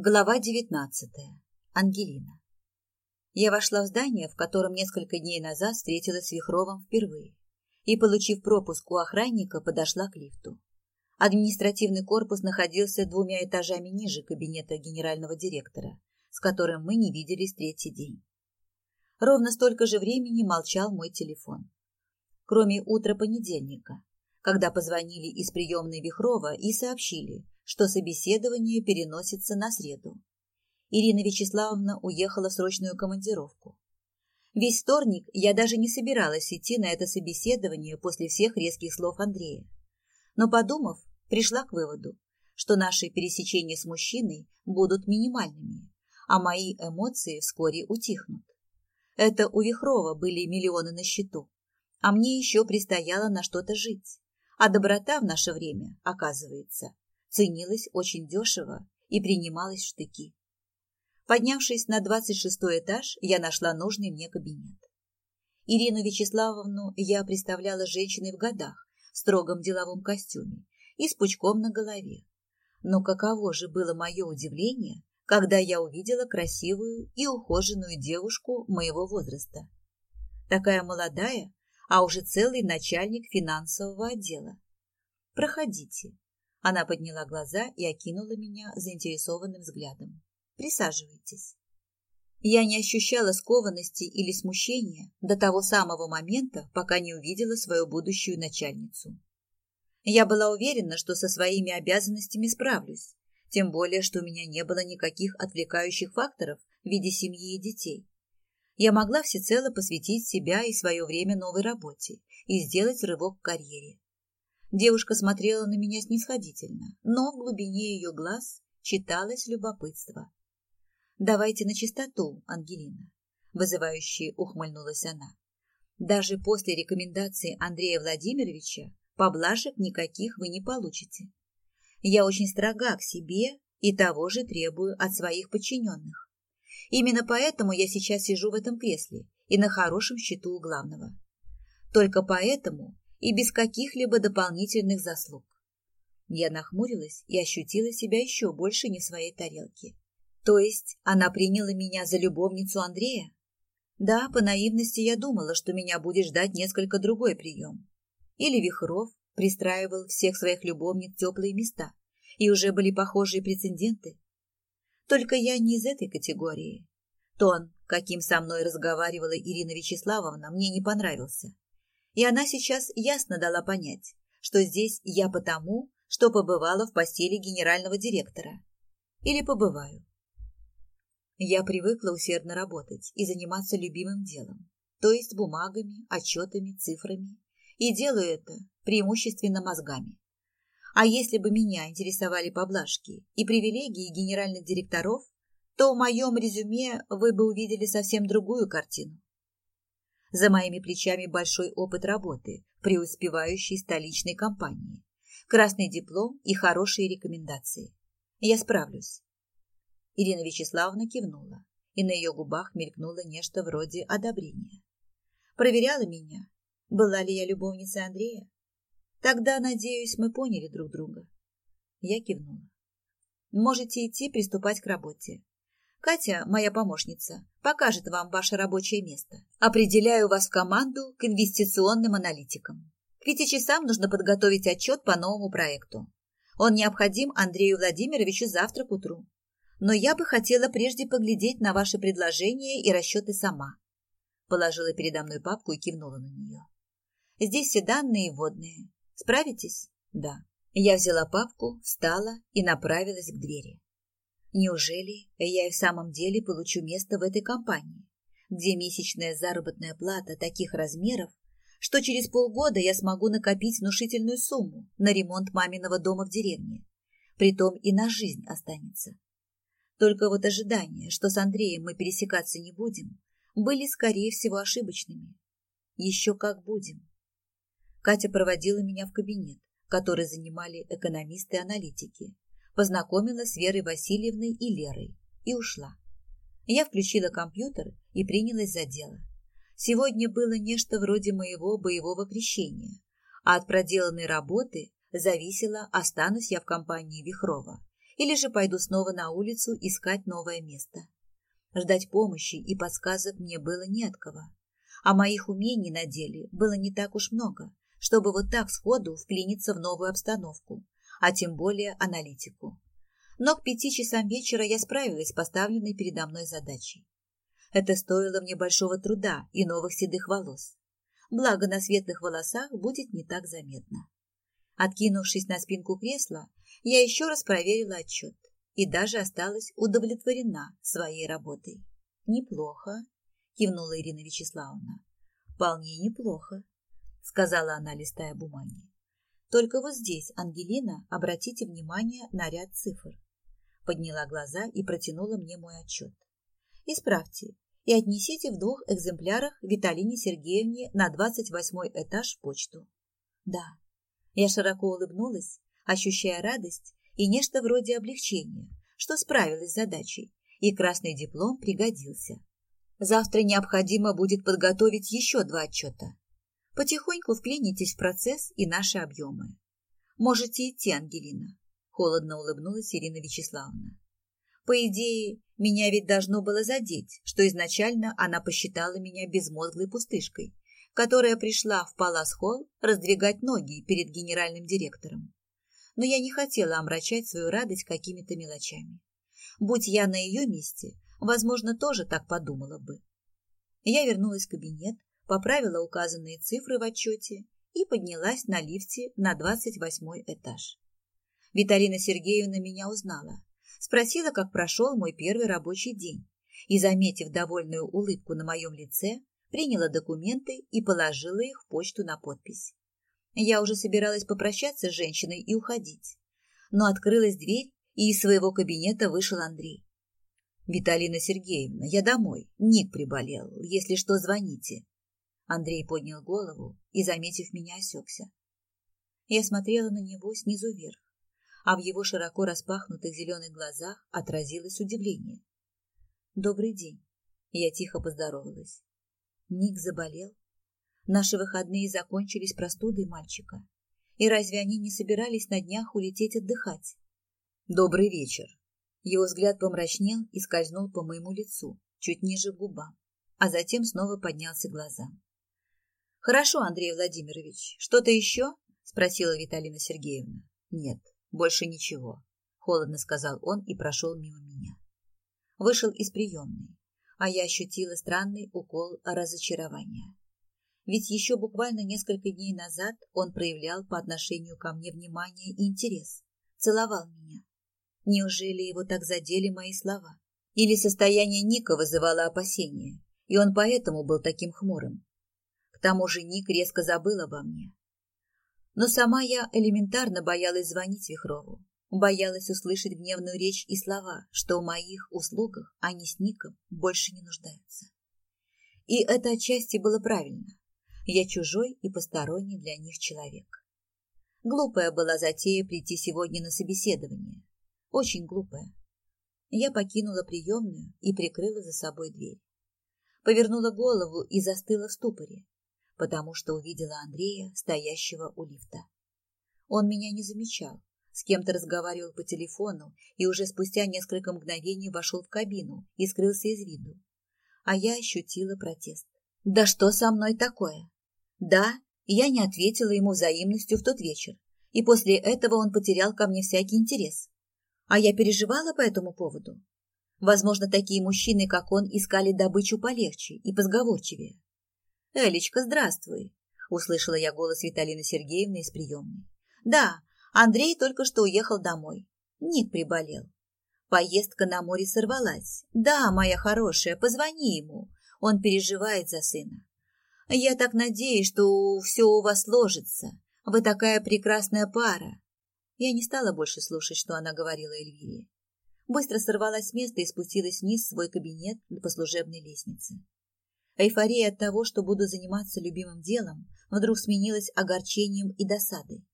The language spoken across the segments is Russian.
Глава девятнадцатая. Ангелина. Я вошла в здание, в котором несколько дней назад встретилась с Вихровым впервые, и, получив пропуск у охранника, подошла к лифту. Административный корпус находился двумя этажами ниже кабинета генерального директора, с которым мы не виделись третий день. Ровно столько же времени молчал мой телефон. Кроме утра понедельника, когда позвонили из приемной Вихрова и сообщили, что собеседование переносится на среду. Ирина Вячеславовна уехала в срочную командировку. Весь вторник я даже не собиралась идти на это собеседование после всех резких слов Андрея. Но, подумав, пришла к выводу, что наши пересечения с мужчиной будут минимальными, а мои эмоции вскоре утихнут. Это у Вихрова были миллионы на счету, а мне еще предстояло на что-то жить. А доброта в наше время, оказывается, ценилась очень дешево и принималась в штыки. Поднявшись на двадцать шестой этаж, я нашла нужный мне кабинет. Ирину Вячеславовну я представляла женщиной в годах, в строгом деловом костюме и с пучком на голове. Но каково же было мое удивление, когда я увидела красивую и ухоженную девушку моего возраста. Такая молодая, а уже целый начальник финансового отдела. «Проходите», она подняла глаза и окинула меня заинтересованным взглядом. Присаживайтесь. Я не ощущала скованности или смущения до того самого момента, пока не увидела свою будущую начальницу. Я была уверена, что со своими обязанностями справлюсь, тем более, что у меня не было никаких отвлекающих факторов в виде семьи и детей. Я могла всецело посвятить себя и свое время новой работе и сделать рывок в карьере. Девушка смотрела на меня снисходительно, но в глубине ее глаз читалось любопытство. «Давайте на чистоту, Ангелина», — вызывающе ухмыльнулась она. «Даже после рекомендации Андрея Владимировича поблажек никаких вы не получите. Я очень строга к себе и того же требую от своих подчиненных. Именно поэтому я сейчас сижу в этом кресле и на хорошем счету у главного. Только поэтому и без каких-либо дополнительных заслуг. Я нахмурилась и ощутила себя еще больше не своей тарелке. То есть она приняла меня за любовницу Андрея? Да, по наивности я думала, что меня будет ждать несколько другой прием. Или Вихров пристраивал всех своих любовниц в теплые места, и уже были похожие прецеденты. Только я не из этой категории. Тон, каким со мной разговаривала Ирина Вячеславовна, мне не понравился. И она сейчас ясно дала понять, что здесь я потому, что побывала в постели генерального директора. Или побываю. Я привыкла усердно работать и заниматься любимым делом, то есть бумагами, отчетами, цифрами. И делаю это преимущественно мозгами. А если бы меня интересовали поблажки и привилегии генеральных директоров, то в моем резюме вы бы увидели совсем другую картину. За моими плечами большой опыт работы преуспевающей столичной компании, красный диплом и хорошие рекомендации. Я справлюсь. Ирина Вячеславовна кивнула, и на ее губах мелькнуло нечто вроде одобрения. Проверяла меня, была ли я любовницей Андрея. Тогда, надеюсь, мы поняли друг друга. Я кивнула. Можете идти приступать к работе. Катя, моя помощница, покажет вам ваше рабочее место. Определяю вас в команду к инвестиционным аналитикам. К пяти часам нужно подготовить отчет по новому проекту. Он необходим Андрею Владимировичу завтра к утру. Но я бы хотела прежде поглядеть на ваши предложения и расчеты сама. Положила передо мной папку и кивнула на нее. Здесь все данные вводные. Справитесь? Да. Я взяла папку, встала и направилась к двери. Неужели я и в самом деле получу место в этой компании, где месячная заработная плата таких размеров, что через полгода я смогу накопить внушительную сумму на ремонт маминого дома в деревне. Притом и на жизнь останется. Только вот ожидания, что с Андреем мы пересекаться не будем, были, скорее всего, ошибочными. Еще как будем. Катя проводила меня в кабинет, который занимали экономисты-аналитики, познакомила с Верой Васильевной и Лерой и ушла. Я включила компьютер и принялась за дело. Сегодня было нечто вроде моего боевого крещения, а от проделанной работы зависело, останусь я в компании Вихрова или же пойду снова на улицу искать новое место. Ждать помощи и подсказок мне было не от кого, а моих умений на деле было не так уж много, чтобы вот так сходу вклиниться в новую обстановку, а тем более аналитику. Но к пяти часам вечера я справилась с поставленной передо мной задачей. Это стоило мне большого труда и новых седых волос. Благо на светлых волосах будет не так заметно. Откинувшись на спинку кресла, я еще раз проверила отчет и даже осталась удовлетворена своей работой. «Неплохо», – кивнула Ирина Вячеславовна. «Вполне неплохо», – сказала она, листая бумаги. «Только вот здесь, Ангелина, обратите внимание на ряд цифр». Подняла глаза и протянула мне мой отчет. «Исправьте и отнесите в двух экземплярах Виталине Сергеевне на 28 этаж почту». «Да». Я широко улыбнулась, ощущая радость и нечто вроде облегчения, что справилась с задачей, и красный диплом пригодился. Завтра необходимо будет подготовить еще два отчета. Потихоньку вклинитесь в процесс и наши объемы. Можете идти, Ангелина. Холодно улыбнулась Ирина Вячеславовна. По идее, меня ведь должно было задеть, что изначально она посчитала меня безмозглой пустышкой, которая пришла в Палас-холл раздвигать ноги перед генеральным директором но я не хотела омрачать свою радость какими-то мелочами. Будь я на ее месте, возможно, тоже так подумала бы. Я вернулась в кабинет, поправила указанные цифры в отчете и поднялась на лифте на 28 этаж. Виталина Сергеевна меня узнала, спросила, как прошел мой первый рабочий день, и, заметив довольную улыбку на моем лице, приняла документы и положила их в почту на подпись. Я уже собиралась попрощаться с женщиной и уходить. Но открылась дверь, и из своего кабинета вышел Андрей. «Виталина Сергеевна, я домой. Ник приболел. Если что, звоните». Андрей поднял голову и, заметив меня, осекся. Я смотрела на него снизу вверх, а в его широко распахнутых зеленых глазах отразилось удивление. «Добрый день». Я тихо поздоровалась. Ник заболел? Наши выходные закончились простудой мальчика. И разве они не собирались на днях улететь отдыхать? Добрый вечер. Его взгляд помрачнел и скользнул по моему лицу, чуть ниже губам, а затем снова поднялся глазам. Хорошо, Андрей Владимирович. Что-то еще? спросила Виталина Сергеевна. Нет, больше ничего, холодно сказал он и прошел мимо меня. Вышел из приемной, а я ощутила странный укол разочарования. Ведь еще буквально несколько дней назад он проявлял по отношению ко мне внимание и интерес, целовал меня. Неужели его так задели мои слова? Или состояние Ника вызывало опасения, и он поэтому был таким хмурым? Тому же Ник резко забыл обо мне. Но сама я элементарно боялась звонить Вихрову, боялась услышать гневную речь и слова, что в моих услугах они с Ником больше не нуждаются. И это отчасти было правильно. Я чужой и посторонний для них человек. Глупая была затея прийти сегодня на собеседование. Очень глупая. Я покинула приемную и прикрыла за собой дверь. Повернула голову и застыла в ступоре, потому что увидела Андрея, стоящего у лифта. Он меня не замечал, с кем-то разговаривал по телефону и уже спустя несколько мгновений вошел в кабину и скрылся из виду. А я ощутила протест. Да что со мной такое? Да, я не ответила ему взаимностью в тот вечер, и после этого он потерял ко мне всякий интерес. А я переживала по этому поводу. Возможно, такие мужчины, как он, искали добычу полегче и позговорчивее. «Элечка, здравствуй!» – услышала я голос Виталины Сергеевны из приемной. «Да, Андрей только что уехал домой. Ник приболел. Поездка на море сорвалась. Да, моя хорошая, позвони ему. Он переживает за сына. Я так надеюсь, что все у вас сложится. Вы такая прекрасная пара. Я не стала больше слушать, что она говорила Эльвире. Быстро сорвалась с места и спустилась вниз в свой кабинет по служебной лестнице. Эйфория от того, что буду заниматься любимым делом, вдруг сменилась огорчением и досадой.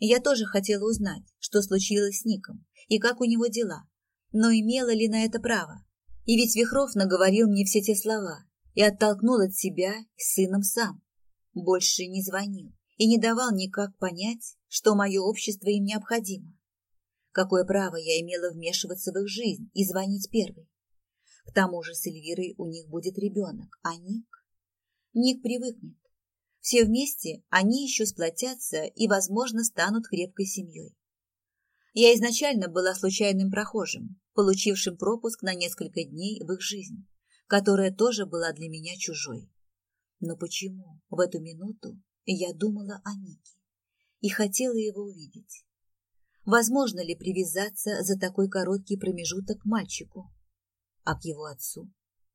Я тоже хотела узнать, что случилось с Ником и как у него дела, но имела ли на это право. И ведь Вихров наговорил мне все те слова, и оттолкнул от себя с сыном сам. Больше не звонил и не давал никак понять, что мое общество им необходимо. Какое право я имела вмешиваться в их жизнь и звонить первой? К тому же с Эльвирой у них будет ребенок, а Ник... Ник привыкнет. Все вместе они еще сплотятся и, возможно, станут крепкой семьей. Я изначально была случайным прохожим, получившим пропуск на несколько дней в их жизнь, которая тоже была для меня чужой. Но почему в эту минуту я думала о Нике и хотела его увидеть? Возможно ли привязаться за такой короткий промежуток к мальчику? А к его отцу?